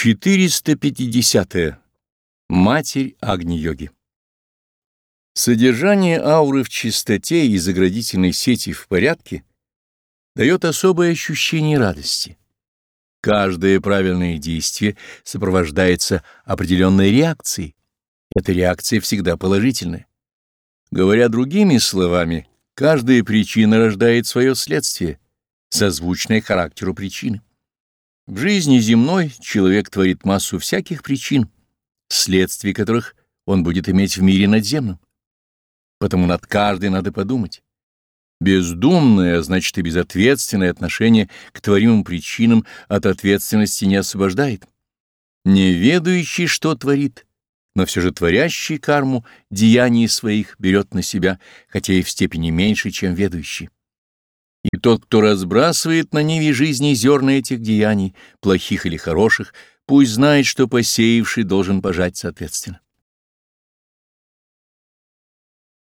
450. -е. Матерь Агни-йоги Содержание ауры в чистоте и заградительной сети в порядке дает особое ощущение радости. Каждое правильное действие сопровождается определенной реакцией. Эта реакция всегда положительная. Говоря другими словами, каждая причина рождает свое следствие, созвучное характеру причины. В жизни земной человек творит массу всяких причин, следствий которых он будет иметь в мире надземном. Потому над каждой надо подумать. Бездумное, а значит и безответственное отношение к творимым причинам от ответственности не освобождает. Не ведающий, что творит, но все же творящий карму деяний своих берет на себя, хотя и в степени меньше, чем ведающий. И тот, кто разбрасывает на ниве жизни зерна этих деяний, плохих или хороших, пусть знает, что посеявший должен пожать соответственно.